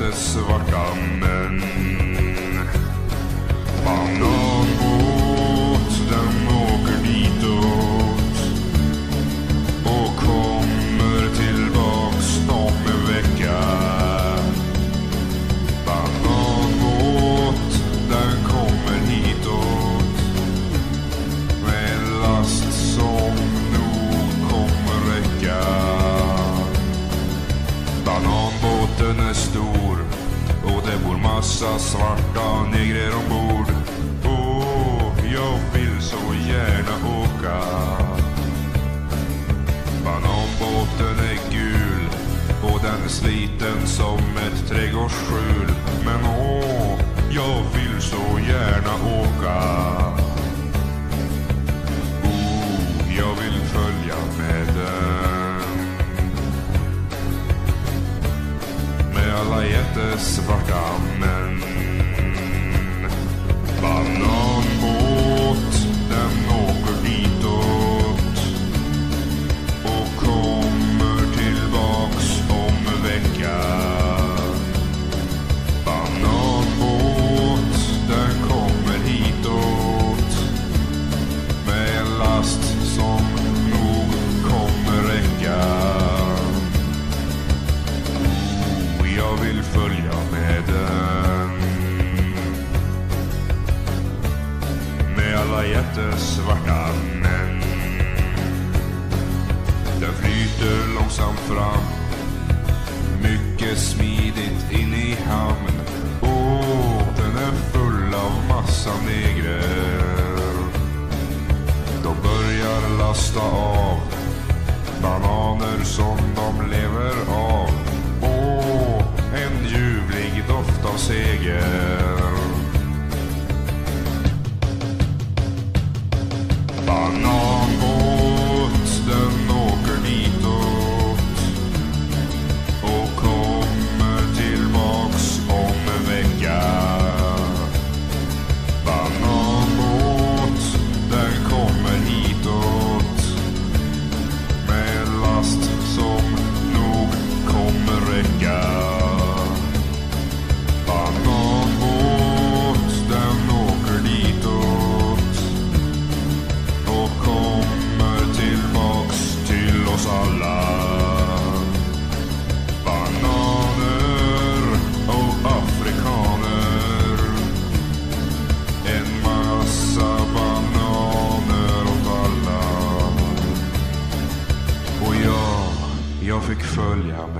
alla jättesvarta män. Bananbåt, massa svarta negrer ombord. Åh, jag vill så gärna åka. Bananbåten är gul och den är sliten som ett trädgårdsskjul. Men åh, jag vill så gärna åka. Jättesvarta män. Jag vill följa med den. Med alla jättesvarta män. Den flyter långsamt fram. Mycket smidigt in i hamn. Båten är full av massa negrer. De börjar lasta av bananer som med alla.